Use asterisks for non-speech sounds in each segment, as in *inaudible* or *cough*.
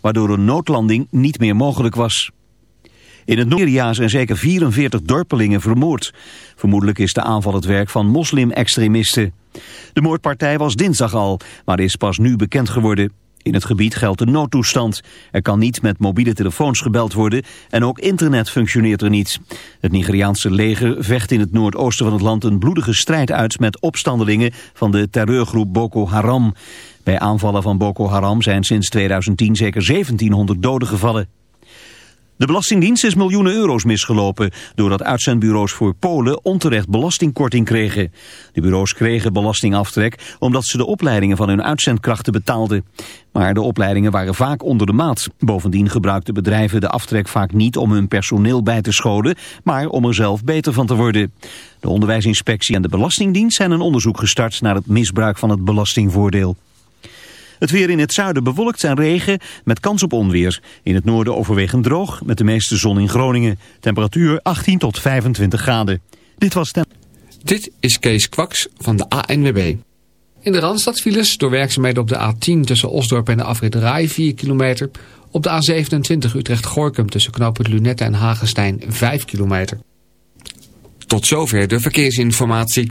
waardoor een noodlanding niet meer mogelijk was. In het Noordia zijn zeker 44 dorpelingen vermoord. Vermoedelijk is de aanval het werk van moslim-extremisten. De moordpartij was dinsdag al, maar is pas nu bekend geworden. In het gebied geldt de noodtoestand. Er kan niet met mobiele telefoons gebeld worden en ook internet functioneert er niet. Het Nigeriaanse leger vecht in het noordoosten van het land een bloedige strijd uit met opstandelingen van de terreurgroep Boko Haram. Bij aanvallen van Boko Haram zijn sinds 2010 zeker 1700 doden gevallen. De Belastingdienst is miljoenen euro's misgelopen... doordat uitzendbureaus voor Polen onterecht belastingkorting kregen. De bureaus kregen belastingaftrek omdat ze de opleidingen van hun uitzendkrachten betaalden. Maar de opleidingen waren vaak onder de maat. Bovendien gebruikten bedrijven de aftrek vaak niet om hun personeel bij te scholen... maar om er zelf beter van te worden. De onderwijsinspectie en de Belastingdienst zijn een onderzoek gestart... naar het misbruik van het belastingvoordeel. Het weer in het zuiden bewolkt en regen met kans op onweer. In het noorden overwegend droog met de meeste zon in Groningen. Temperatuur 18 tot 25 graden. Dit was Dit is Kees Kwaks van de ANWB. In de Randstadfiles door werkzaamheden op de A10 tussen Osdorp en de afrit Rai 4 kilometer. Op de A27 Utrecht-Gorkum tussen knooppunt Lunette en Hagestein 5 kilometer. Tot zover de verkeersinformatie.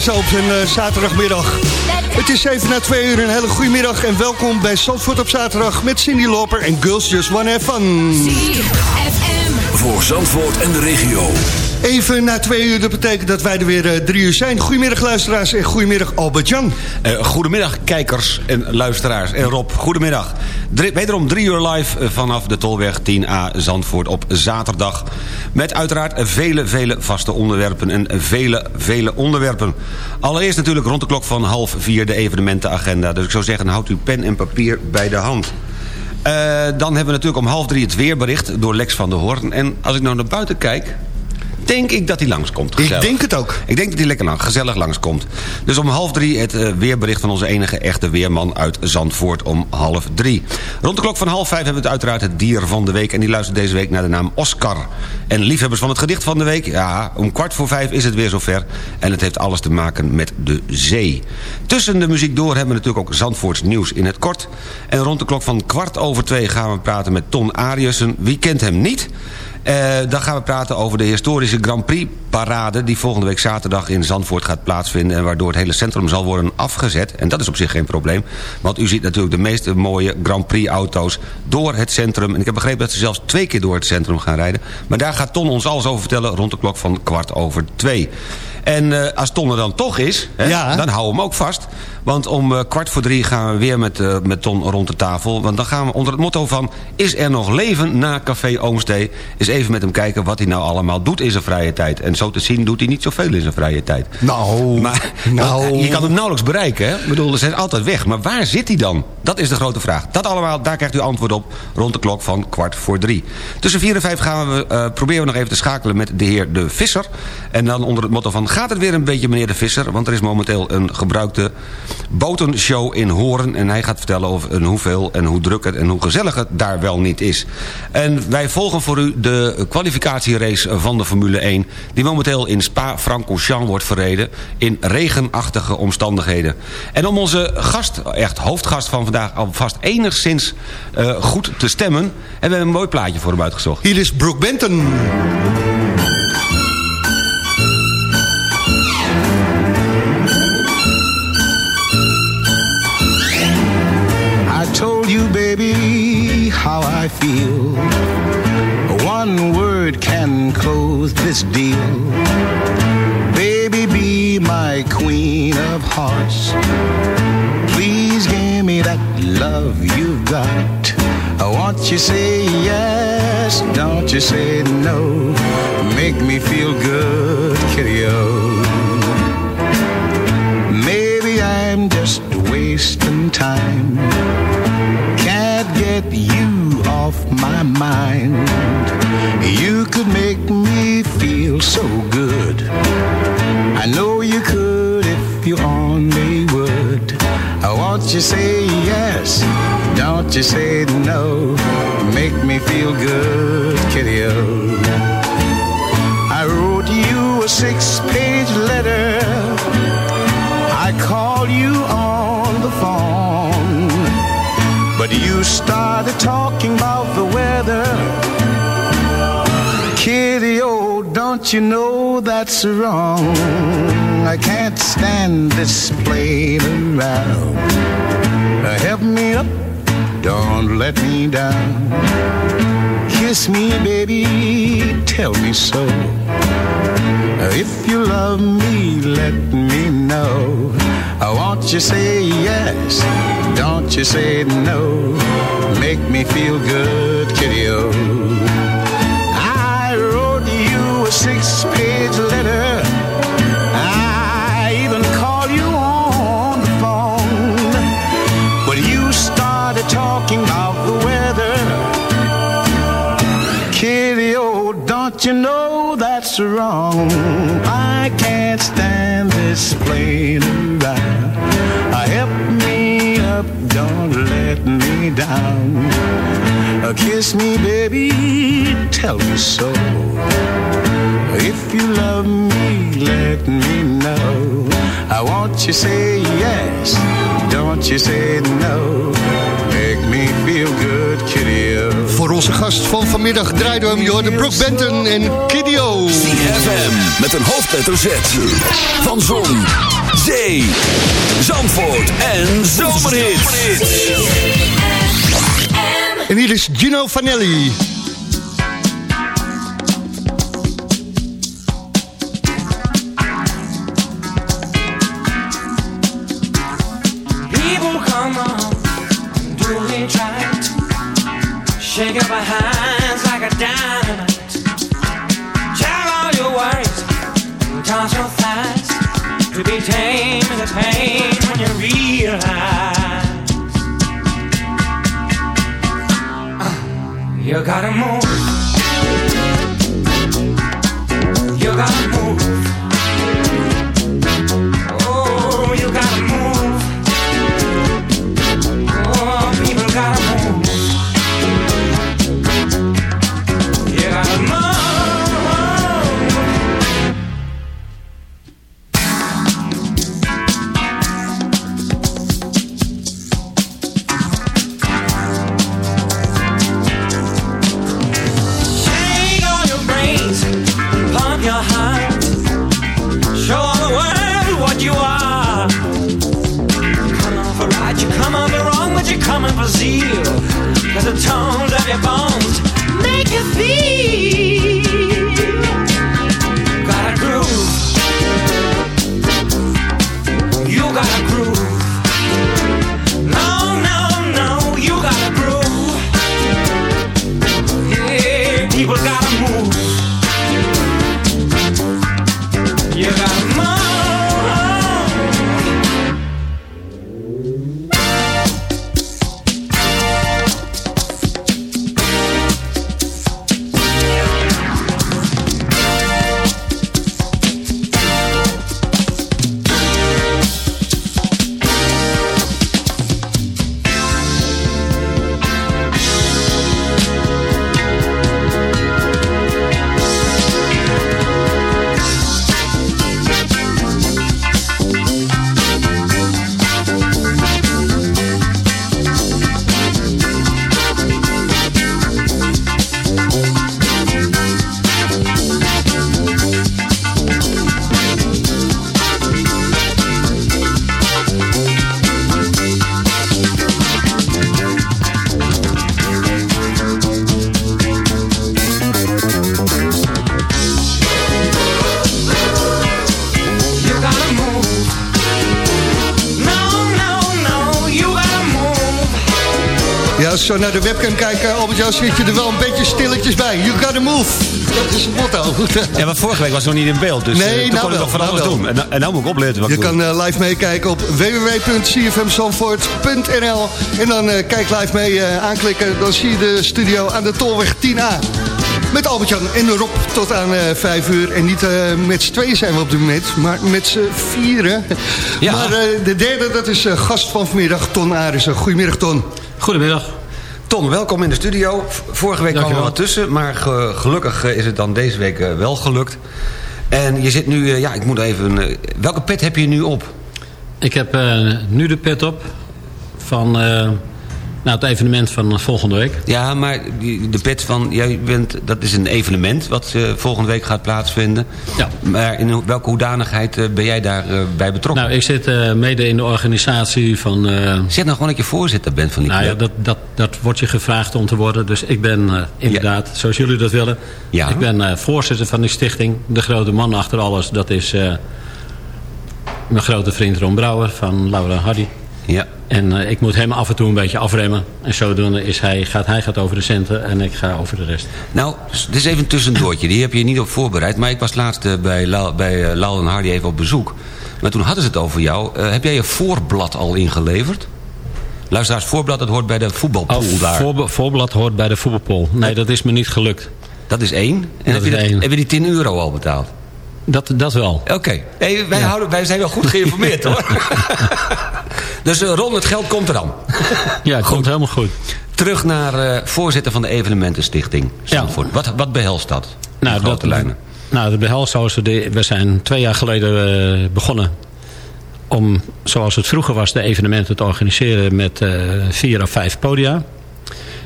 Zo op een eh, zaterdagmiddag. Het is even na twee uur een hele goede middag en welkom bij Zandvoort op zaterdag met Cindy Loper en Girls Just Wanna Have Fun. Voor Zandvoort en de regio. Even na twee uur, dat betekent dat wij er weer eh, drie uur zijn. Goedemiddag luisteraars en goedemiddag Albert-Jan. Eh, goedemiddag kijkers en luisteraars. En Rob, goedemiddag. Drie, wederom drie uur live eh, vanaf de Tolweg 10A Zandvoort op zaterdag. Met uiteraard vele, vele vaste onderwerpen en vele, vele onderwerpen. Allereerst natuurlijk rond de klok van half vier de evenementenagenda. Dus ik zou zeggen, houd uw pen en papier bij de hand. Eh, dan hebben we natuurlijk om half drie het weerbericht door Lex van der Hoorn. En als ik nou naar buiten kijk, denk ik dat hij langskomt. Ik Gezellig. denk het ook. Ik denk dat hij lekker lang, gezellig langskomt. Dus om half drie het eh, weerbericht van onze enige echte weerman uit Zandvoort om half drie. Rond de klok van half vijf hebben we het uiteraard het dier van de week... en die luistert deze week naar de naam Oscar. En liefhebbers van het gedicht van de week... ja, om kwart voor vijf is het weer zover... en het heeft alles te maken met de zee. Tussen de muziek door hebben we natuurlijk ook Zandvoorts nieuws in het kort. En rond de klok van kwart over twee gaan we praten met Ton Ariussen. Wie kent hem niet... Eh, dan gaan we praten over de historische Grand Prix parade... die volgende week zaterdag in Zandvoort gaat plaatsvinden... en waardoor het hele centrum zal worden afgezet. En dat is op zich geen probleem. Want u ziet natuurlijk de meeste mooie Grand Prix auto's door het centrum. En ik heb begrepen dat ze zelfs twee keer door het centrum gaan rijden. Maar daar gaat Ton ons alles over vertellen rond de klok van kwart over twee. En eh, als Ton er dan toch is, hè, Ja. dan hou hem ook vast. Want om eh, kwart voor drie gaan we weer met, eh, met Ton rond de tafel. Want dan gaan we onder het motto van... is er nog leven na Café Oomstee? Eens even met hem kijken wat hij nou allemaal doet in zijn vrije tijd. En zo te zien doet hij niet zoveel in zijn vrije tijd. Nou, Maar *laughs* nou. je kan hem nauwelijks bereiken. Hè? Ik bedoel, ze zijn altijd weg. Maar waar zit hij dan? Dat is de grote vraag. Dat allemaal, daar krijgt u antwoord op rond de klok van kwart voor drie. Tussen vier en vijf gaan we, proberen we nog even te schakelen met de heer De Visser. En dan onder het motto van... gaat het weer een beetje meneer De Visser? Want er is momenteel een gebruikte botenshow in Horen. En hij gaat vertellen over hoeveel en hoe druk het en hoe gezellig het daar wel niet is. En wij volgen voor u de kwalificatierace van de Formule 1... die momenteel in Spa-Francorchamps wordt verreden... in regenachtige omstandigheden. En om onze gast, echt hoofdgast van vandaag... alvast enigszins eh, goed te stemmen... hebben we een mooi plaatje voor hem uitgezocht. Hier is Brooke Benton. Feel. One word can close this deal. Baby, be my queen of hearts. Please give me that love you've got. I want you say yes, don't you say no. Make me feel good, kitty-o. Maybe I'm just wasting time. Mind. You could make me feel so good. I know you could if you only would. Oh, I want you say yes, don't you say no. Make me feel good, kitty-o. I wrote you a six-page letter. I called you on the phone, but you started talking about the weather. Kitty, oh, don't you know that's wrong? I can't stand this playing around. Help me up, don't let me down. Kiss me, baby, tell me so. If you love me, let me know. Oh, I want you say yes, don't you say no. Make me feel good, kitty-o. Me down. Kiss me, baby, tell me so. If you love me, let me know. I want you say yes, don't you say no. Make me feel good, kitty-o. Voor onze gast van vanmiddag draaiden we hem, de Brooke Benton en Kidio. ZFM met een hoofdletter Z. Van Zon, Zee, Zandvoort en Zomerhits. En hier is Gino Vanelli. Albert-Jan, zit je er wel een beetje stilletjes bij. You gotta move. Dat is het motto. Ja, maar vorige week was het nog niet in beeld. Dus Nee, eh, toen nou kon ik wel, nog van nou alles wel. doen. En, en nou moet ik opletten wat Je ik doe. kan eh, live meekijken op www.cfmzandvoort.nl En dan eh, kijk live mee eh, aanklikken. Dan zie je de studio aan de Tolweg 10A. Met Albert-Jan en Rob tot aan eh 5 uur. En niet eh, met z'n tweeën zijn we op dit moment, maar met z'n vieren. Ja. Maar eh, de derde, dat is eh, gast van vanmiddag, Ton Arissen. Goedemiddag, Ton. Goedemiddag. Ton, welkom in de studio. Vorige week kwam er wat tussen, maar ge- gelukkig eh, is het dan deze week eh, wel gelukt. En je zit nu, eh, ja, ik moet even... welke pet heb je nu op? Ik heb nu de pet op van nou, het evenement van volgende week. Ja, maar de pet van, jij bent, dat is een evenement wat eh, volgende week gaat plaatsvinden. Ja. Maar in welke hoedanigheid eh, ben jij daarbij bij betrokken? Nou, ik zit eh, mede in de organisatie van... eh, Zeg nou gewoon dat je voorzitter bent van die nou ja, dat, dat, dat wordt je gevraagd om te worden. Dus ik ben eh, inderdaad, zoals jullie dat willen... Ja. Ik ben eh, voorzitter van die stichting. De grote man achter alles, dat is eh, mijn grote vriend Ron Brouwer van Laura Hardy. Ja. En eh, ik moet hem af en toe een beetje afremmen. En zodoende is hij, gaat, hij gaat over de centen en ik ga over de rest. Nou, s- dit is even een tussendoortje. Die heb je niet op voorbereid. Maar ik was laatst eh, bij, Lau, bij eh, Lau en Hardy even op bezoek. Maar toen hadden ze het over jou. Heb jij je voorblad al ingeleverd? Luisteraars, voorblad, dat hoort bij de voetbalpool Oh, daar. voorbe- voorblad hoort bij de voetbalpool. Nee, dat is me niet gelukt. Dat is één. En Dat heb, je is dat- één. heb je die 10 euro al betaald? Dat, dat wel. Oké. Hey, wij, houden, wij zijn wel goed geïnformeerd *laughs* hoor. dus eh, Ron, het geld komt er dan. Ja, het komt helemaal goed. Terug naar eh, voorzitter van de Evenementenstichting Zandvoort. Wat, wat behelst dat? Nou, grote dat, lijnen. nou de behelst zoals we, de, we zijn twee jaar geleden eh, begonnen om, zoals het vroeger was, de evenementen te organiseren met vier of vijf podia.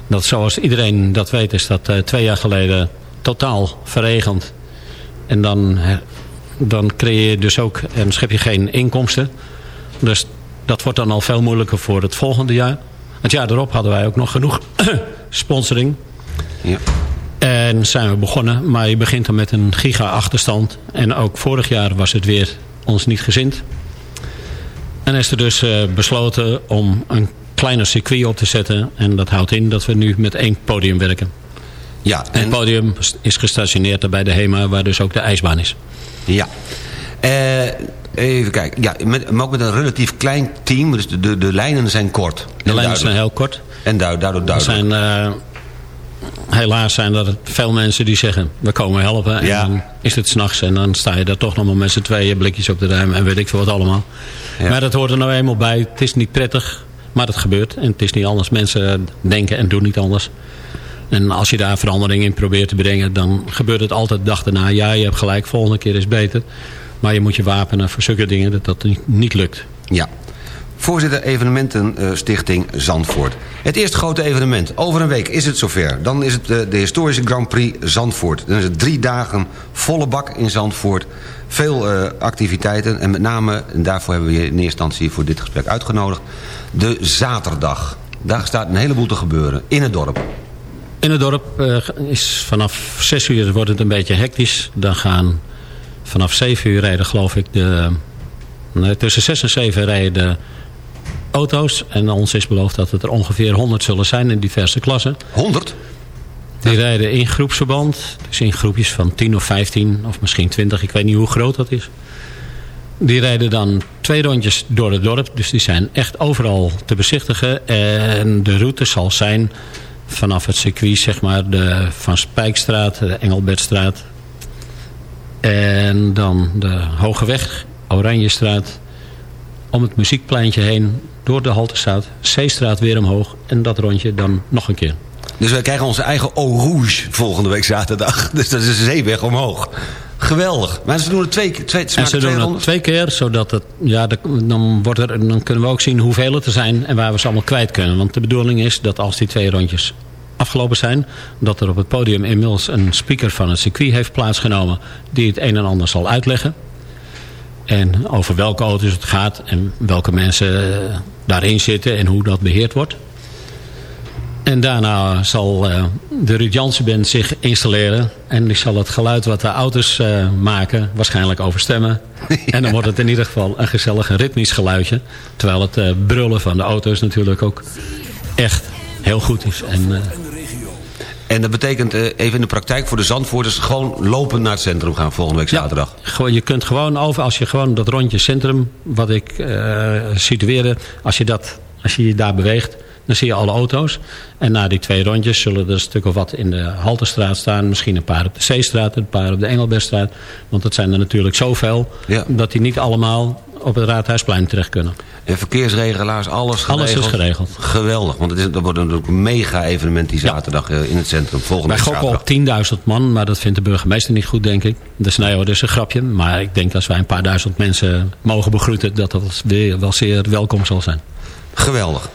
Dat zoals iedereen dat weet is dat twee jaar geleden totaal verregend. En dan dan creëer je dus ook en schep je geen inkomsten. Dus dat wordt dan al veel moeilijker voor het volgende jaar. Het jaar erop hadden wij ook nog genoeg *clears throat* sponsoring. Ja. En zijn we begonnen, maar je begint dan met een giga-achterstand. En ook vorig jaar was het weer ons niet gezind. En is er dus eh, besloten om een kleiner circuit op te zetten. En dat houdt in dat we nu met één podium werken. Ja, En het podium is gestationeerd daar bij de HEMA, waar dus ook de ijsbaan is. Ja. Eh, even kijken. Ja, met, maar ook met een relatief klein team. Dus de, de, de lijnen zijn kort. De En lijnen duidelijk. zijn heel kort. En daardoor Er duidelijk. zijn, eh, helaas zijn er veel mensen die zeggen, we komen helpen. En Ja. dan is het s'nachts en dan sta je daar toch nog maar met z'n tweeën blikjes op de ruim en weet ik veel wat allemaal. Ja. Maar dat hoort er nou eenmaal bij. Het is niet prettig, maar het gebeurt. En het is niet anders. Mensen denken en doen niet anders. En als je daar verandering in probeert te brengen, dan gebeurt het altijd de dag daarna. Ja, je hebt gelijk, volgende keer is beter. Maar je moet je wapenen voor zulke dingen dat dat niet- lukt. Ja. Voorzitter Evenementenstichting Zandvoort. Het eerste grote evenement. Over een week is het zover. Dan is het eh, de historische Grand Prix Zandvoort. Dan is het drie dagen volle bak in Zandvoort. Veel eh, activiteiten. En met name, en daarvoor hebben we je in eerste instantie voor dit gesprek uitgenodigd... de zaterdag. Daar staat een heleboel te gebeuren. In het dorp. In het dorp eh, is vanaf 6 uur wordt het een beetje hectisch. Dan gaan vanaf 7 uur rijden geloof ik de... Nee, tussen 6 en 7 rijden de auto's. En ons is beloofd dat het er ongeveer 100 zullen zijn in diverse klassen. 100? Die rijden in groepsverband. Dus in groepjes van 10 of 15 of misschien 20. Ik weet niet hoe groot dat is. Die rijden dan twee rondjes door het dorp. Dus die zijn echt overal te bezichtigen. En de route zal zijn vanaf het circuit, zeg maar, de Van Spijkstraat, de Engelbertstraat. En dan de Hogeweg, Oranjestraat. Om het muziekpleintje heen, door de Haltestraat, Zeestraat weer omhoog. En dat rondje dan nog een keer. Dus wij krijgen onze eigen Eau Rouge volgende week zaterdag. *laughs* Dus dat is de zeeweg omhoog. Geweldig. Maar ze doen het twee, twee, ze En ze twee doen het twee keer, zodat het, ja, de- dan, wordt er, dan kunnen we ook zien hoeveel het er zijn en waar we ze allemaal kwijt kunnen. Want de bedoeling is dat als die twee rondjes afgelopen zijn, dat er op het podium inmiddels een speaker van het circuit heeft plaatsgenomen die het een en ander zal uitleggen. En over welke auto's het gaat en welke mensen eh, daarin zitten en hoe dat beheerd wordt. En daarna zal eh, de Ruud Jansen Band zich installeren. En die zal het geluid wat de auto's eh, maken waarschijnlijk overstemmen. *laughs* En dan wordt het in ieder geval een gezellig ritmisch geluidje. Terwijl het eh, brullen van de auto's natuurlijk ook echt heel goed is. En, En dat betekent even in de praktijk voor de Zandvoorters... gewoon lopend naar het centrum gaan volgende week zaterdag. gewoon, je kunt gewoon over, als je gewoon dat rondje centrum, wat ik situeerde, als je, dat, als je je daar beweegt, dan zie je alle auto's. En na die twee rondjes zullen er een stuk of wat in de Halterstraat staan. Misschien een paar op de Zeestraat, een paar op de Engelbertstraat. Want dat zijn er natuurlijk zoveel, Ja. dat die niet allemaal op het Raadhuisplein terecht kunnen. En verkeersregelaars, alles geregeld. Alles is geregeld. Geweldig, want het is, dat wordt natuurlijk een mega evenement die zaterdag eh, in het centrum. Volgende Wij gokken op 10.000 man, maar dat vindt de burgemeester niet goed, denk ik. Dus nee dat is een grapje. Maar ik denk als wij een paar duizend mensen mogen begroeten... dat dat weer wel zeer welkom zal zijn. Geweldig.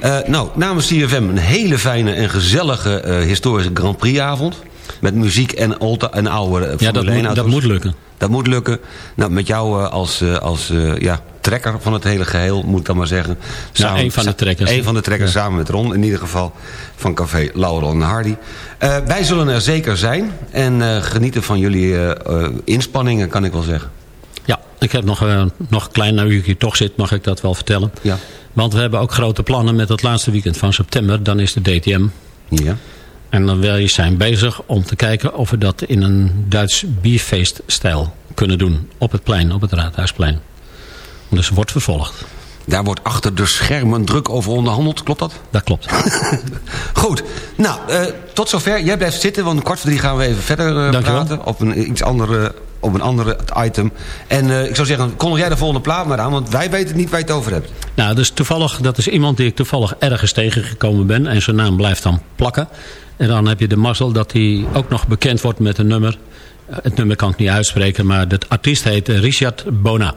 Eh, nou, namens CFM een hele fijne en gezellige eh, historische Grand Prix avond. Met muziek en, olta, en oude eh, Ja, dat 1 moet, auto's. dat moet lukken. Dat moet lukken. Nou, met jou als, als ja, trekker van het hele geheel, moet ik dan maar zeggen. één van de trekkers. Eén van de trekkers, samen met Ron in ieder geval. Van Café Laurel en Hardy. Wij zullen er zeker zijn. En genieten van jullie inspanningen, kan ik wel zeggen. Ja, ik heb nog, nog een klein, nou ik hier toch zit, mag ik dat wel vertellen. Ja. Want we hebben ook grote plannen met het laatste weekend van september. Dan is de DTM. Ja. En dan wil je zijn bezig om te kijken of we dat in een Duits bierfeeststijl kunnen doen. Op het plein, op het Raadhuisplein. Dus wordt vervolgd. Daar wordt achter de schermen druk over onderhandeld, klopt dat? Dat klopt. *laughs* Goed, nou, eh, tot zover. Jij blijft zitten, want om kwart voor drie gaan we even verder eh, praten. Op een, iets andere, op een andere item. En eh, ik zou zeggen, kondig jij de volgende plaat maar aan, want wij weten niet waar je het over hebt. Nou, dus toevallig, dat is iemand die ik toevallig ergens tegengekomen ben. En zijn naam blijft dan plakken. En dan heb je de mazzel dat hij ook nog bekend wordt met een nummer. Eh, Het nummer kan ik niet uitspreken, maar de artiest heet eh, Richard Bona.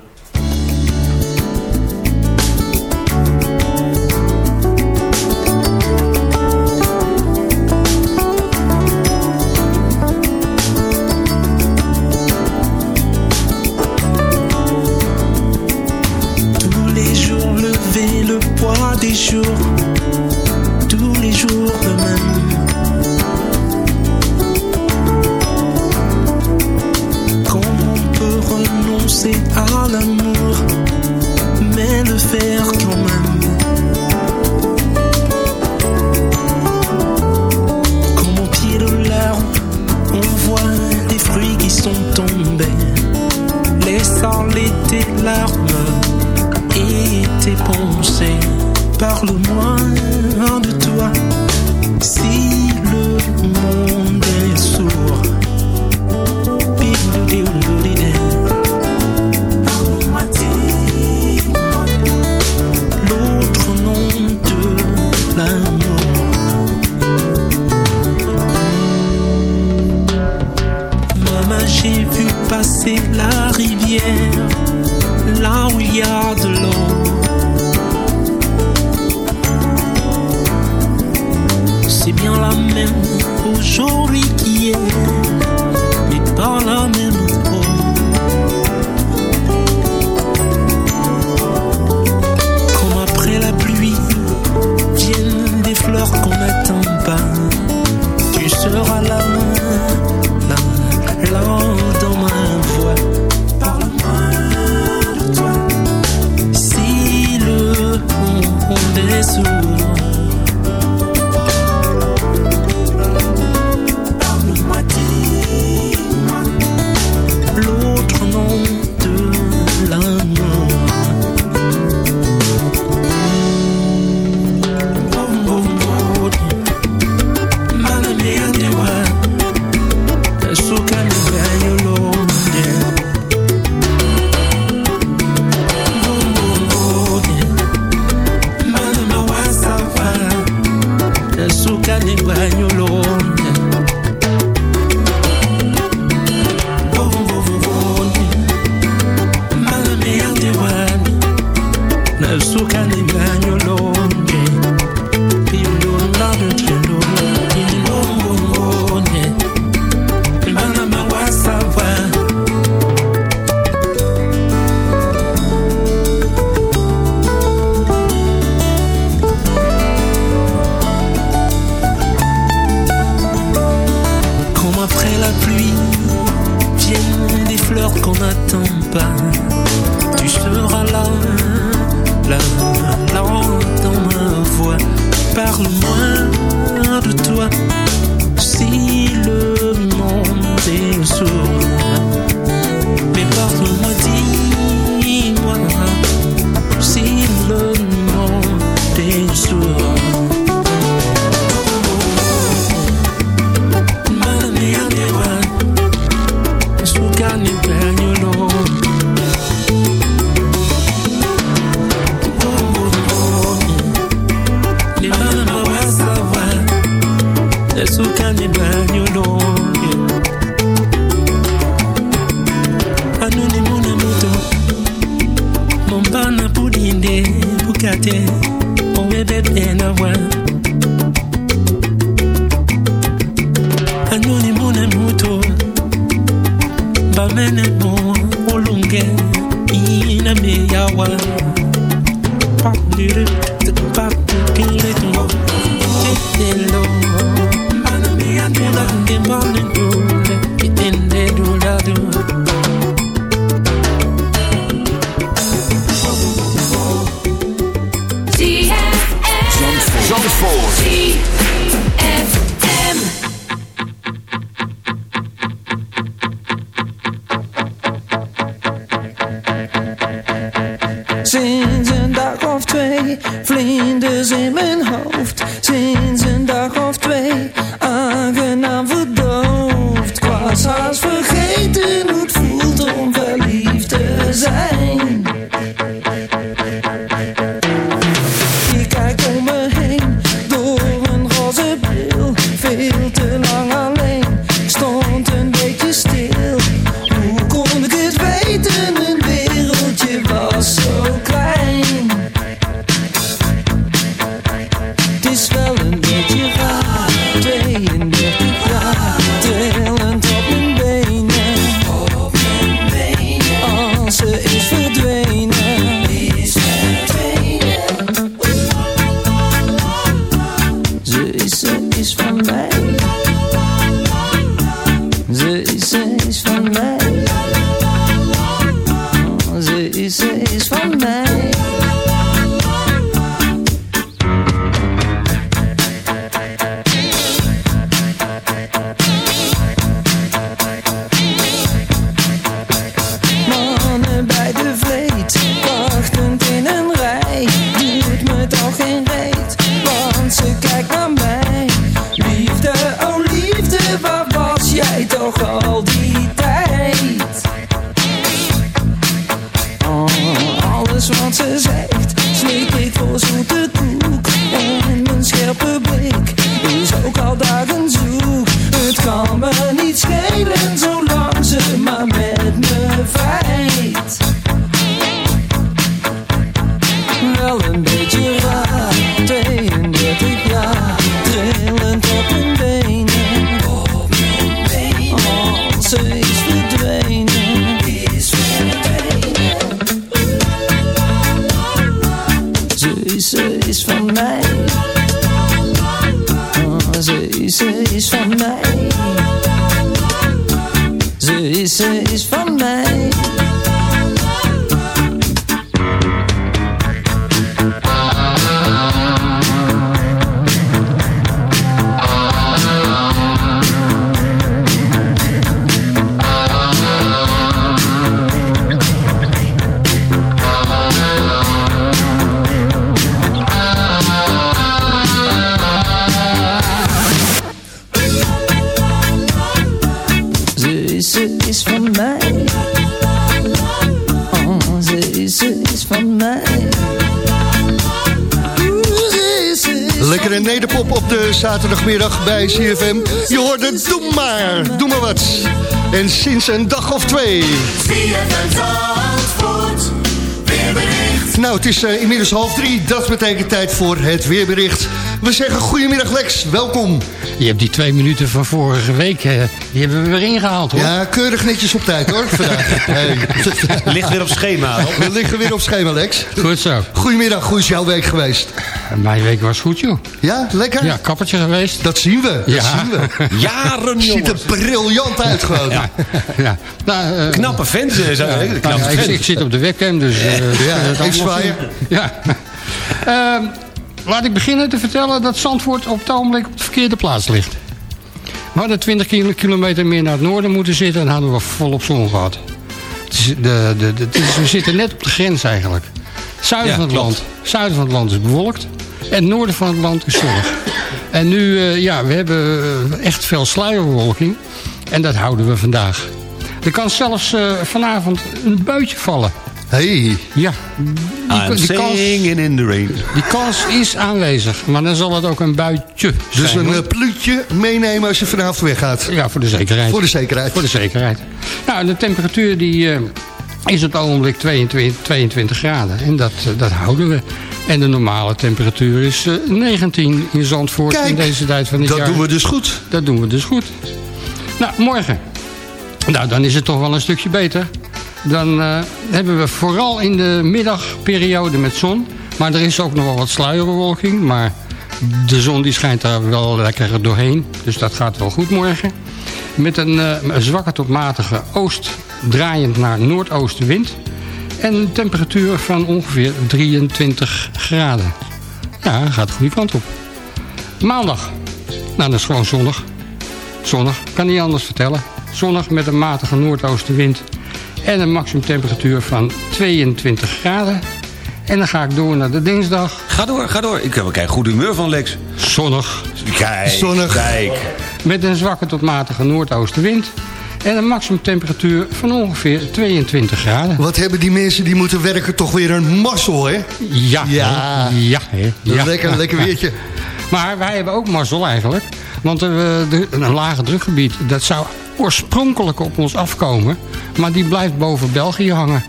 trembler tes larmes et tes pensées. Parle-moi de toi si le monde C'est bien la même aujourd'hui qui est, mais pas la même. Cause in my zaterdagmiddag bij CFM. Je hoorde Doe maar, doe maar wat. En sinds een dag of twee. Nou, het is eh, inmiddels half drie. Dat betekent tijd voor het weerbericht. We zeggen goedemiddag Lex, welkom. Je hebt die twee minuten van vorige week, eh, die hebben we weer ingehaald hoor. Ja, keurig netjes op tijd hoor, vandaag. *laughs* Hey. Ligt weer op schema. *laughs* We liggen weer op schema, Lex. Goed zo. Goedemiddag, hoe is jouw week geweest? Mijn week was goed joh. Ja, lekker? Ja, kappertje geweest. Dat zien we, dat Ja. zien we. *laughs* Jaren, Ziet er briljant uit *laughs* gewoon. Ja. ja. Nou, eh, Knappe vent, zou ja, nou, Knappe ik, ik zit op de webcam, dus... eh, Ja, ik allemaal zwaai je. zien. Ja. Ehm, laat ik beginnen te vertellen dat Zandvoort op het ogenblik op de verkeerde plaats ligt. We hadden 20 kilo- kilometer meer naar het noorden moeten zitten en hadden we volop zon gehad. Het is de, de, de, het is- we zitten net op de grens eigenlijk. Zuiden Ja, van het klopt. land. Zuiden van het land is bewolkt. En het noorden van het land is zonnig. En nu, eh, ja, we hebben eh, echt veel sluierbewolking. En dat houden we vandaag. Er kan zelfs eh, vanavond een buitje vallen. Hey, Ja, I'm die, die, kans, singing in the rain. die kans is aanwezig. Maar dan zal het ook een buitje dus zijn. een hoor. eh, pluutje meenemen als je vanavond weggaat. Ja, voor de zekerheid. Voor de zekerheid. Voor de zekerheid. Nou, de temperatuur die, eh, is op het ogenblik 22, 22 graden. En dat, dat houden we. En de normale temperatuur is eh, 19 in Zandvoort Kijk, in deze tijd van het Dat jaar. doen we dus goed. Dat doen we dus goed. Nou, morgen. Nou, dan is het toch wel een stukje beter. Dan eh, hebben we vooral in de middagperiode met zon. Maar er is ook nog wel wat sluierbewolking. Maar de zon die schijnt daar wel lekker doorheen. Dus dat gaat wel goed morgen. Met een, eh, zwakke tot matige oost draaiend naar noordoostenwind. En een temperatuur van ongeveer 23 graden. Ja, gaat de goede kant op. Maandag. Nou, dat is gewoon zonnig. Zonnig, kan niet anders vertellen. Zonnig met een matige noordoostenwind. En een maximumtemperatuur van 22 graden. En dan ga ik door naar de dinsdag. Ga door, ga door. Ik heb een goed humeur van Lex. Zonnig. Kijk, Zonnig. kijk. Met een zwakke tot matige noordoostenwind. En een maximumtemperatuur van ongeveer 22 graden. Wat hebben die mensen die moeten werken toch weer een mazzel, hè? Ja, Ja. hè? ja, hè? ja. Lekker, lekker weertje. Maar wij hebben ook mazzel eigenlijk. Want eh, een lage drukgebied, dat zou oorspronkelijk op ons afkomen. Maar die blijft boven België hangen.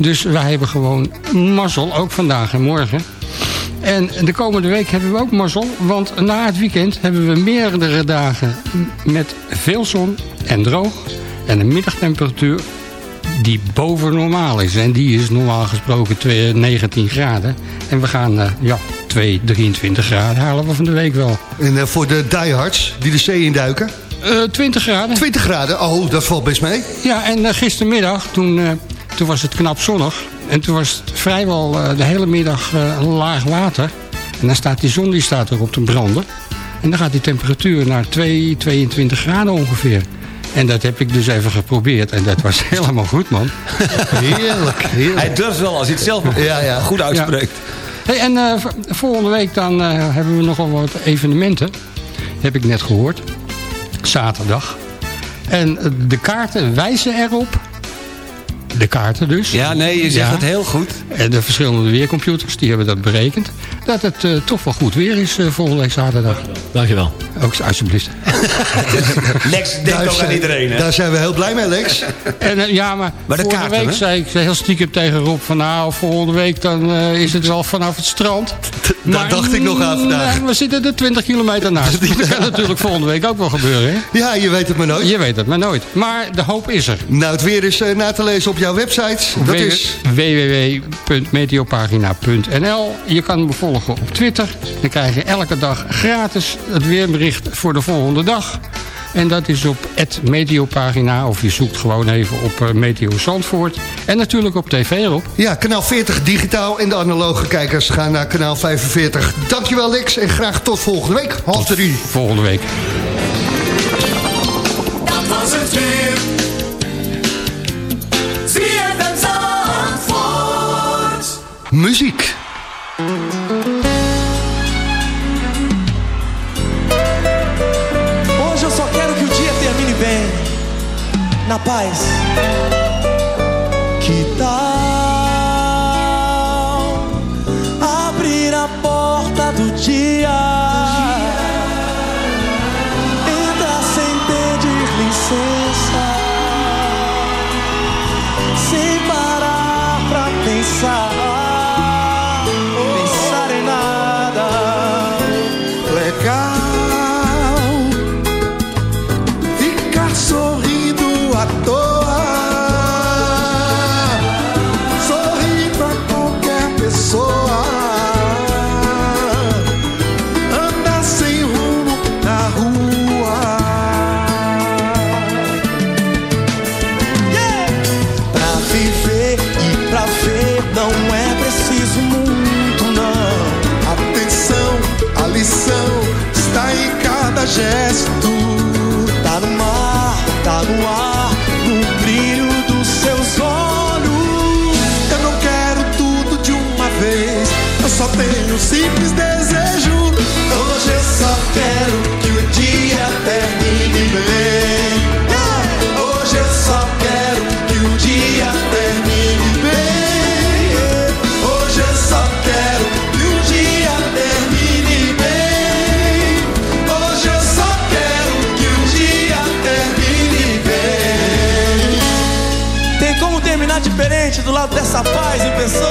Dus wij hebben gewoon mazzel, ook vandaag en morgen. En de komende week hebben we ook mazzel. Want na het weekend hebben we meerdere dagen met veel zon en droog. En een middagtemperatuur die boven normaal is. En die is normaal gesproken 2, 19 graden. En we gaan, eh, ja, 2, 23 graden halen we van de week wel. En eh, voor de diehards die de zee induiken? Eh 20 graden. 20 graden, oh, dat valt best mee. Ja, en eh, gistermiddag, toen, eh, toen was het knap zonnig. En toen was het vrijwel eh, de hele middag eh, laag water. En dan staat die zon die staat erop te branden. En dan gaat die temperatuur naar 2, 22 graden ongeveer. En dat heb ik dus even geprobeerd. En dat was *laughs* helemaal goed, man. Heerlijk, heerlijk. Hij durft wel als hij het zelf Ja, ja. *laughs* goed uitspreekt. Hey, en eh, volgende week dan eh, hebben we nogal wat evenementen. Heb ik net gehoord. Zaterdag. En de kaarten wijzen erop. De kaarten dus. Ja, nee, je zegt het heel goed. En de verschillende weercomputers, die hebben dat berekend. Dat het eh, toch wel goed weer is eh, volgende week zaterdag. Dankjewel. Ook alsjeblieft. *laughs* Lex denkt ook aan iedereen, hè? daar zijn we heel blij mee, Lex. *laughs* En eh, ja, maar, Maar de vorige kaarten, week hè? zei ik heel stiekem tegen Rob van... nou, volgende week dan eh, is het wel vanaf het strand. *laughs* daar dacht ik nog aan vandaag. nee, we zitten er 20 kilometer naast. Dat kan natuurlijk volgende week ook wel gebeuren, hè? Ja, je weet het maar nooit. Je weet het maar nooit. Maar de hoop is er. Nou, het weer is eh, na te lezen op jouw website. Dat is... www.meteoparina.nl Je kan me volgen op Twitter. Dan krijg je elke dag gratis het weerbericht voor de volgende dag. En dat is op het Meteopagina. Of je zoekt gewoon even op eh, Meteo Zandvoort. En natuurlijk op tv erop. Ja, kanaal 40 digitaal en de analoge kijkers gaan naar kanaal 45. Dankjewel Lex en graag tot volgende week. Half drie. Volgende week. Dat was het weer. Muziek. Na paz. essa paz em pessoa.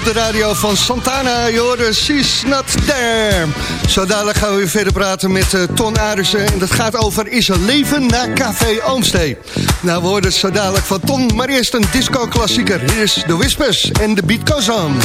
op de radio van Santana. Joris, she's not there. Zo dadelijk gaan we weer verder praten met eh, Ton Arissen. En dat gaat over is er leven na Café Oomstee. Nou, we horen zo dadelijk van Ton. Maar eerst een disco-klassieker. Hier is The Whispers en The Beat Goes On.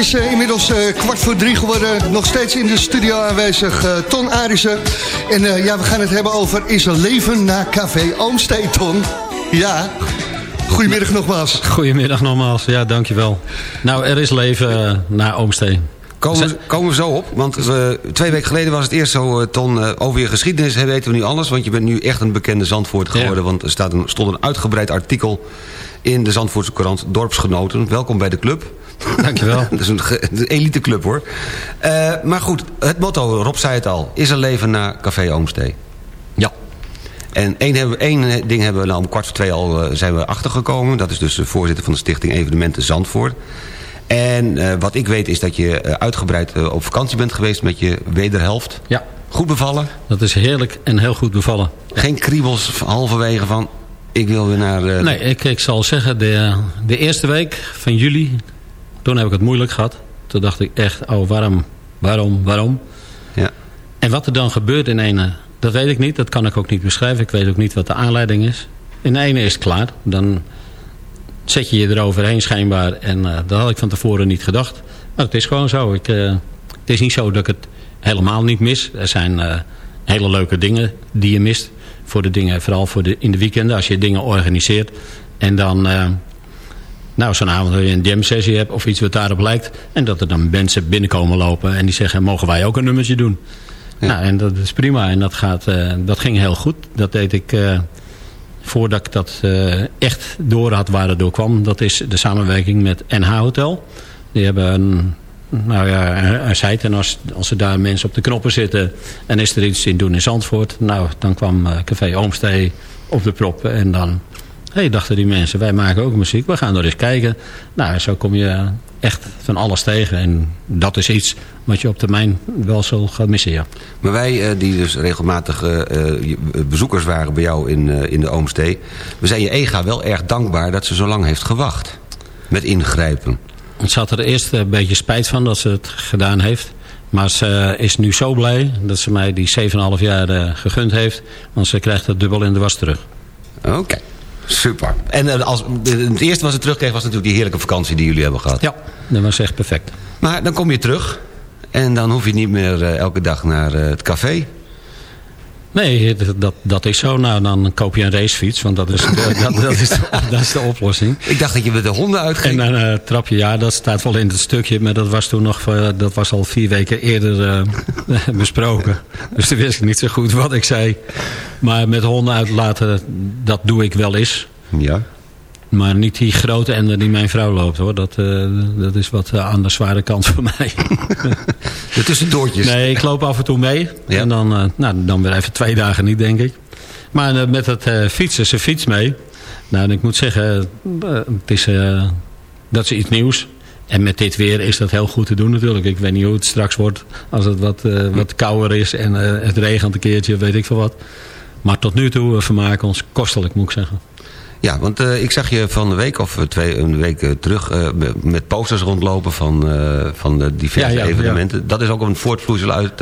Is eh, inmiddels eh, kwart voor drie geworden. Nog steeds in de studio aanwezig eh, Ton Arissen. En eh, ja, we gaan het hebben over Is er leven na Café Oomstee, Ton? Ja. Goedemiddag nogmaals. Goedemiddag nogmaals, ja dankjewel. Nou, er is leven na Oomsteen. Komen we, komen we zo op, want eh, twee weken geleden was het eerst zo, Ton, eh, over je geschiedenis hè, weten we nu alles, want je bent nu echt een bekende Zandvoort geworden, want er staat een, stond een uitgebreid artikel in de Zandvoortse krant Dorpsgenoten. Welkom bij de club. Dankjewel. *laughs* Dat is een, een elite club hoor. Eh, maar goed, het motto, Rob zei het al, is er leven na Café Oomstee? Ja. En één, hebben, één ding hebben we nou om kwart voor twee al eh, zijn we achtergekomen. Dat is dus de voorzitter van de stichting Evenementen Zandvoort. En eh, wat ik weet is dat je uitgebreid op vakantie bent geweest met je wederhelft. Ja. Goed bevallen? Dat is heerlijk en heel goed bevallen. Geen kriebels halverwege van, ik wil weer naar... Nee, ik, ik zal zeggen, de, de eerste week van juli, toen heb ik het moeilijk gehad. Toen dacht ik echt, oh waarom, waarom, waarom? Ja. En wat er dan gebeurt in ene, dat weet ik niet. Dat kan ik ook niet beschrijven. Ik weet ook niet wat de aanleiding is. In ene is het klaar. Dan zet je je eroverheen schijnbaar. En eh, dat had ik van tevoren niet gedacht. Maar het is gewoon zo. Ik, eh, het is niet zo dat ik het helemaal niet mis. Er zijn eh, hele leuke dingen die je mist. Voor de dingen, vooral voor de, in de weekenden. Als je dingen organiseert. En dan... nou, zo'n avond dat je een jam sessie hebt of iets wat daarop lijkt. En dat er dan mensen binnenkomen lopen en die zeggen, mogen wij ook een nummertje doen? Nou, en dat is prima. En dat, gaat, eh, dat ging heel goed. Dat deed ik eh, voordat ik dat eh, echt door had waar het door kwam. Dat is de samenwerking met NH Hotel. Die hebben een, nou ja, een, site. En als, als er daar mensen op de knoppen zitten en is er iets in doen in Zandvoort. Nou, dan kwam Café Oomstee op de proppen en dan hey, dachten die mensen, wij maken ook muziek. We gaan er eens kijken. Nou, zo kom je echt van alles tegen. En dat is iets wat je op termijn wel zal gaan missen, ja. Maar wij, eh, die dus regelmatig eh, eh, bezoekers waren bij jou in, in de Oomstee... we zijn je EGA wel erg dankbaar dat ze zo lang heeft gewacht. Met ingrijpen. Ze had er eerst een beetje spijt van dat ze het gedaan heeft. Maar ze is nu zo blij dat ze mij die 7,5 jaar gegund heeft. Want ze krijgt het dubbel in de was terug. Oké, super. En eh, als, het eerste wat ze terugkreeg was natuurlijk die heerlijke vakantie die jullie hebben gehad. Ja, dat was echt perfect. Maar dan kom je terug en dan hoef je niet meer eh, elke dag naar eh, het café. Nee, dat, dat, is zo. Nou, dan koop je een racefiets, want dat is, *laughs* dat, dat, is, de, dat is de oplossing. Ik dacht dat je met de honden uitging. En dan eh, trap je, ja, dat staat wel in het stukje, maar dat was toen nog, eh, dat was al vier weken eerder eh, *laughs* besproken. Dus toen wist ik niet zo goed wat ik zei. Maar met honden uitlaten, dat doe ik wel eens. Ja. Maar niet die grote ender die mijn vrouw loopt hoor. Dat, eh, dat is wat eh, aan de zware kant voor mij. *laughs* De tussendoortjes. Nee, ik loop af en toe mee. En dan, eh, nou, dan weer even twee dagen niet, denk ik. Maar eh, met het eh, fietsen, ze fiets mee. Nou, en ik moet zeggen, eh, het is, eh, dat is iets nieuws. En met dit weer is dat heel goed te doen natuurlijk. Ik weet niet hoe het straks wordt als het wat, eh, wat kouder is en eh, het regent een keertje, weet ik veel wat. Maar tot nu toe uh, vermaken ons kostelijk, moet ik zeggen. Ja, want uh, ik zag je van de week of twee een week uh, terug uh, met posters rondlopen van, van de diverse ja, ja, evenementen. Ja. Dat is ook een voortvloeisel uit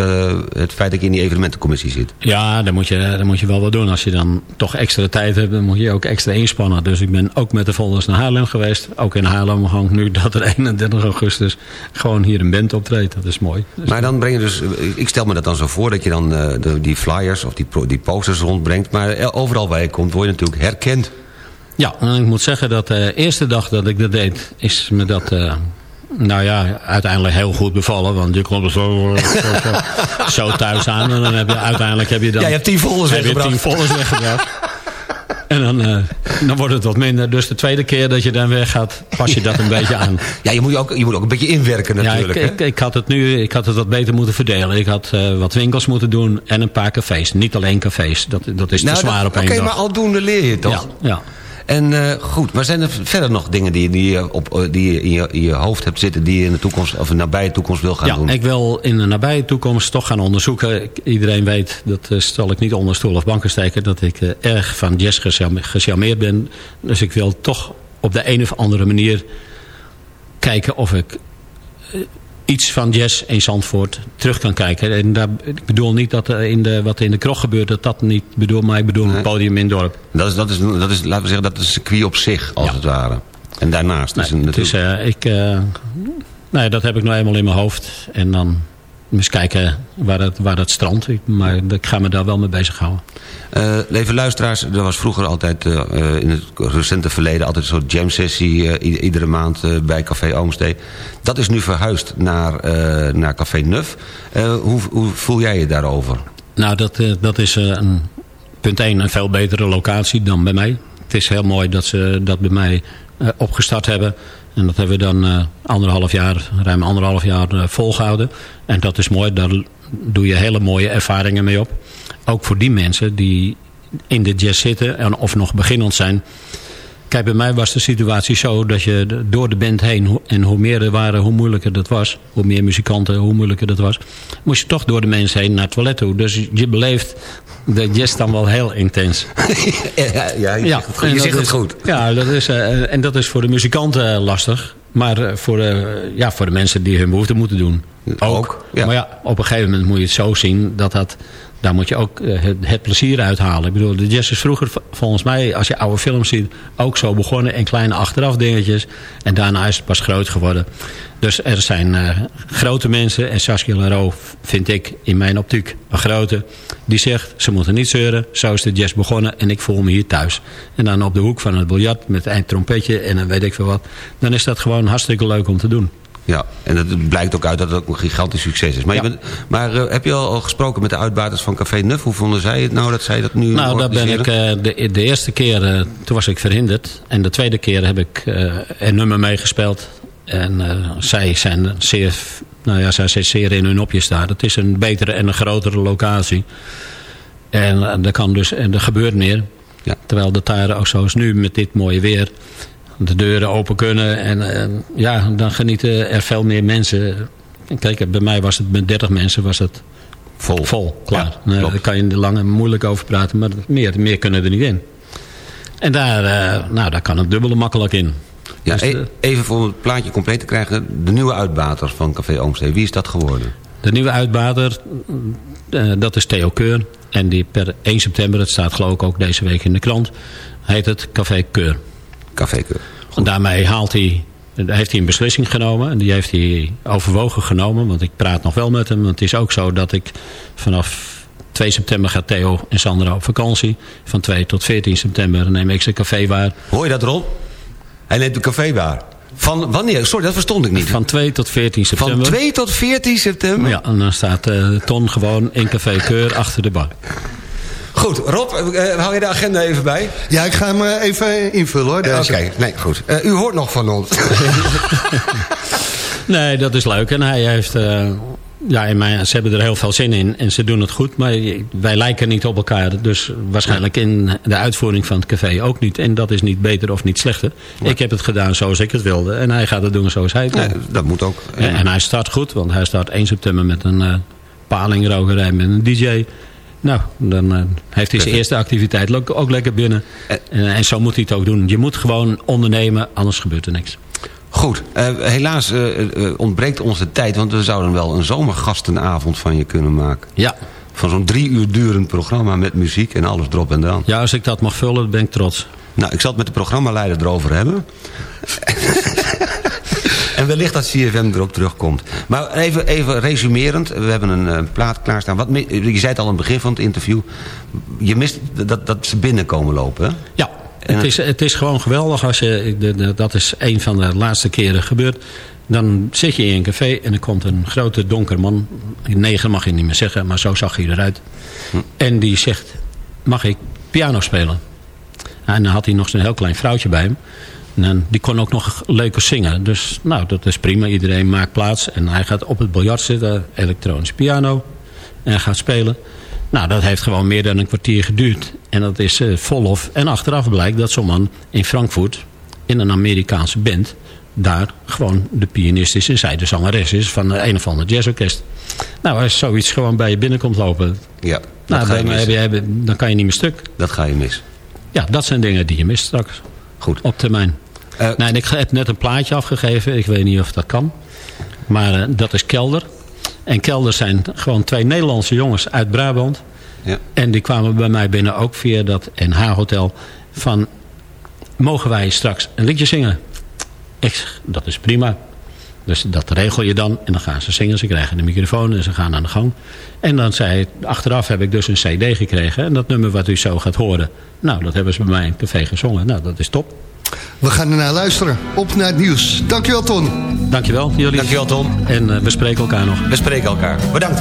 het feit dat je in die evenementencommissie zit. Ja, dan moet, je, dan moet je wel wat doen. Als je dan toch extra tijd hebt, dan moet je ook extra inspannen. Dus ik ben ook met de folders naar Haarlem geweest. Ook in Haarlem hangt nu dat er 31 augustus gewoon hier een band optreedt. Dat is mooi. Dat maar dan breng je dus, ik stel me dat dan zo voor dat je dan de, die flyers of die, die posters rondbrengt. Maar overal waar je komt word je natuurlijk herkend. Ja, en ik moet zeggen dat de eerste dag dat ik dat deed, is me dat... Uh, nou ja, uiteindelijk heel goed bevallen. Want je komt er zo, zo, *laughs* zo, thuis aan. En dan heb je uiteindelijk heb je dan... Ja, je hebt tien followers weggebracht. tien followers weggebracht. *laughs* En dan, uh, dan wordt het wat minder. Dus de tweede keer dat je dan weggaat, pas je dat een beetje aan. *laughs* Ja, je moet ook, je moet ook een beetje inwerken natuurlijk. Ja, ik, ik, ik, had het nu ik had het wat beter moeten verdelen. Ik had uh, wat winkels moeten doen en een paar cafés. Niet alleen cafés. Dat, dat is nou, te zwaar dat, op één okay, dag. Oké, maar aldoende leer je toch? Ja, ja. En uh, goed, maar zijn er verder nog dingen die, die, op, die je in je, in je hoofd hebt zitten... die je in de toekomst of in de nabije toekomst wil gaan ja, doen? ik wil in de nabije toekomst toch gaan onderzoeken. Iedereen weet, dat uh, zal ik niet onder stoel of banken steken... dat ik uh, erg van jazz gecharmeerd ben. Dus ik wil toch op de een of andere manier kijken of ik iets van jazz in Zandvoort terug kan kijken. En daar, ik bedoel niet dat er in de, wat in de kroeg gebeurt, dat dat niet bedoel, maar ik bedoel het podium in het dorp. Dat is, dat, is, dat is, laten we zeggen, dat is een circuit op zich, als het ware. En daarnaast is Nee, het is, eh, ik, eh, nee, dat heb ik nou eenmaal in mijn hoofd. En dan eens kijken waar het, waar het strandt. Maar ik ga me daar wel mee bezighouden. Eh lieve luisteraars, er was vroeger altijd eh, eh, in het recente verleden altijd een soort jam sessie i- iedere maand bij Café Oomstee. Dat is nu verhuisd naar, naar Café Nuf. Hoe, hoe voel jij je daarover? Nou, dat, dat is een, punt 1 een veel betere locatie dan bij mij. Het is heel mooi dat ze dat bij mij opgestart hebben. En dat hebben we dan eh, anderhalf jaar, ruim anderhalf jaar eh, volgehouden. En dat is mooi, daar doe je hele mooie ervaringen mee op. Ook voor die mensen die in de jazz zitten en of nog beginnend zijn. Kijk, bij mij was de situatie zo dat je door de band heen... en hoe meer er waren, hoe moeilijker dat was. Hoe meer muzikanten, hoe moeilijker dat was. Moest je toch door de mensen heen naar het toilet toe. Dus je beleeft de jazz dan wel heel intens. *laughs* ja, ja, je zegt het goed. en Je dat zegt het is- goed. Ja, dat is, eh, en dat is voor de muzikanten eh, lastig. Maar eh, voor, de, ja, voor de mensen die hun behoefte moeten doen. Ook. Maar ja, op een gegeven moment moet je het zo zien dat dat... Daar moet je ook eh, het, plezier uithalen. Ik bedoel, de jazz is vroeger volgens mij, als je oude films ziet... ook zo begonnen in kleine achteraf dingetjes. En daarna is het pas groot geworden. Dus er zijn eh, grote mensen. En Saskia Laro vind ik in mijn optiek een grote. Die zegt, ze moeten niet zeuren. Zo is de jazz begonnen en ik voel me hier thuis. En dan op de hoek van het biljart met een trompetje en dan weet ik veel wat. Dan is dat gewoon hartstikke leuk om te doen. Ja, en het blijkt ook uit dat het ook een gigantisch succes is. Maar, je bent, maar eh, heb je al, al gesproken met de uitbaters van Café Nuf? Hoe vonden zij het nou dat zij dat nu Nou, daar ben ik eh, de, de eerste keer, eh, toen was ik verhinderd. En de tweede keer heb ik een nummer meegespeeld. En zij zijn zeer, nou ja, zij zijn zeer in hun opjes daar. Het is een betere en een grotere locatie. En er kan dus, en er gebeurt meer. Terwijl de daar ook zoals nu met dit mooie weer de deuren open kunnen. En ja, dan genieten er veel meer mensen. En Kijk, bij mij was het met 30 mensen was het vol. Vol, klaar. Nee, daar kan je er lang en moeilijk over praten. Maar meer, meer kunnen er niet in. En daar, eh, nou, daar kan het dubbele makkelijk in. Ja, Dus, e- even voor het plaatje compleet te krijgen. De nieuwe uitbater van Café Oomstee. Wie is dat geworden? De nieuwe uitbater, eh, dat is Theo Keur. En die per 1 september, het staat geloof ik ook deze week in de krant, heet het Café Keur. Café Keur. En daarmee haalt hij, heeft hij een beslissing genomen. En die heeft hij overwogen genomen. Want ik praat nog wel met hem. Want het is ook zo dat ik vanaf 2 september gaat Theo en Sandra op vakantie. Van 2 tot 14 september neem ik ze café waar. Hoor je dat, Ron? Hij neemt een café waar. Van wanneer? Sorry, dat verstond ik niet. Van 2 tot 14 september. Van 2 tot 14 september? Ja, en dan staat eh, Ton gewoon in café Keur achter de bar. Goed, Rob, eh, hou je de agenda even bij? Ja, ik ga hem eh, even invullen hoor. Oké, nee, goed. Eh, u hoort nog van ons. *laughs* Nee, dat is leuk. En hij heeft... eh, ja, mijn, ze hebben er heel veel zin in. En ze doen het goed. Maar wij lijken niet op elkaar. Dus waarschijnlijk in de uitvoering van het café ook niet. En dat is niet beter of niet slechter. Ik heb het gedaan zoals ik het wilde. En hij gaat het doen zoals hij het wil. Dat moet ook. En, en hij start goed. Want hij start 1 september met een palingrogerij met een DJ. Nou, dan eh, heeft hij zijn eerste activiteit ook, ook lekker binnen. En, en zo moet hij het ook doen. Je moet gewoon ondernemen, anders gebeurt er niks. Goed, eh, helaas eh, eh, ontbreekt onze tijd... want we zouden wel een zomergastenavond van je kunnen maken. Ja. Van zo'n drie uur durend programma met muziek en alles erop en eraan. Ja, als ik dat mag vullen, dan ben ik trots. Nou, ik zal het met de programmaleider erover hebben. *laughs* wellicht dat CFM erop terugkomt. Maar even, even resumerend, we hebben een eh, plaat klaarstaan. Wat, je zei het al aan het begin van het interview. Je mist dat, dat ze binnenkomen lopen, hè? Ja, het is, het is gewoon geweldig als je, de, de- dat is een van de laatste keren gebeurd. Dan zit je in een café en er komt een grote donker man. Negen mag je niet meer zeggen, maar zo zag hij eruit. En die zegt, mag ik piano spelen? En dan had hij nog zo'n heel klein vrouwtje bij hem. En die kon ook nog leuker zingen. Dus nou, dat is prima. Iedereen maakt plaats. En hij gaat op het biljart zitten, elektronische piano. En gaat spelen. Nou, dat heeft gewoon meer dan een kwartier geduurd. En dat is eh vollof. En achteraf blijkt dat zo'n man in Frankfurt... in een Amerikaanse band... daar gewoon de pianist is en zij de zangeres is... van een of ander jazzorkest. Nou, als zoiets gewoon bij je binnenkomt lopen... Ja, nou, dan, dan kan je niet meer stuk. Dat ga je mis. Ja, dat zijn dingen die je mist straks. Goed. Op termijn. Nee, en ik heb net een plaatje afgegeven. Ik weet niet of dat kan. Maar eh, dat is Kelder. En Kelder zijn gewoon twee Nederlandse jongens uit Brabant. Ja. En die kwamen bij mij binnen ook via dat NH-hotel. Van, mogen wij straks een liedje zingen? Ik zeg, dat is prima. Dus dat regel je dan. En dan gaan ze zingen. Ze krijgen een microfoon en ze gaan aan de gang. En dan zei achteraf heb ik dus een cd gekregen. En dat nummer wat u zo gaat horen. Nou, dat hebben ze bij mij in café gezongen. Nou, dat is top. We gaan ernaar luisteren. Op naar het nieuws. Dankjewel, Ton. Dankjewel, jullie. Dankjewel Tom. En eh, we spreken elkaar nog. We spreken elkaar. Bedankt.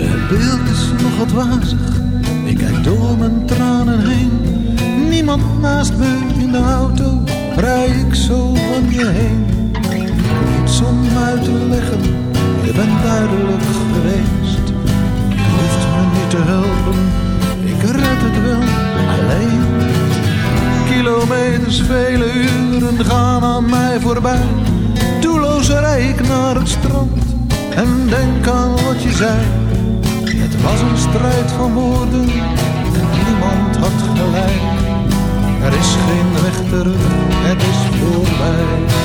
Het beeld is nog wat wazig. Ik kijk door mijn tranen heen. Niemand naast me in de auto. Rij ik zo van je heen. Niets om uit te leggen. Je bent duidelijk geweest. Je hoeft me niet te helpen. Ik red het wel Kilometers, vele uren gaan aan mij voorbij. Doelloos rij ik naar het strand. En denk aan wat je zei. Het was een strijd van woorden en niemand had gelijk. Er is geen weg terug, het is voorbij.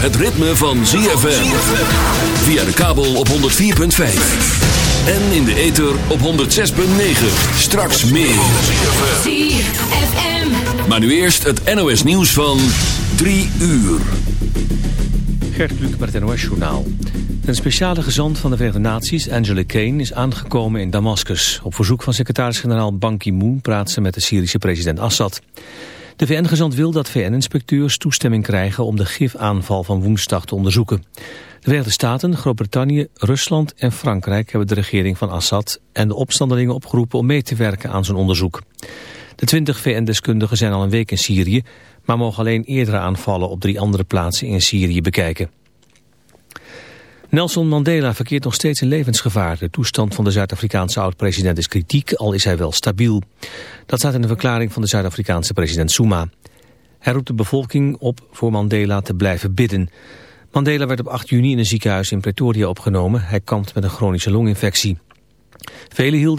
Het ritme van ZFM. Via de kabel op 104.5. En in de ether op 106.9. Straks meer. ZFM. Maar nu eerst het NOS nieuws van 3 uur. Gert Kluk met het NOS-journaal. Een speciale gezant van de Verenigde Naties, Angela Kane, is aangekomen in Damascus. Op verzoek van secretaris-generaal Ban Ki-moon praat ze met de Syrische president Assad. De VN-gezant wil dat VN-inspecteurs toestemming krijgen om de gifaanval van woensdag te onderzoeken. De Verenigde Staten, Groot-Brittannië, Rusland en Frankrijk hebben de regering van Assad en de opstandelingen opgeroepen om mee te werken aan zijn onderzoek. De 20 VN-deskundigen zijn al een week in Syrië, maar mogen alleen eerdere aanvallen op drie andere plaatsen in Syrië bekijken. Nelson Mandela verkeert nog steeds in levensgevaar. De toestand van de Zuid-Afrikaanse oud-president is kritiek, al is hij wel stabiel. Dat staat in de verklaring van de Zuid-Afrikaanse president Zuma. Hij roept de bevolking op voor Mandela te blijven bidden. Mandela werd op 8 juni in een ziekenhuis in Pretoria opgenomen. Hij kampt met een chronische longinfectie. Velen hielden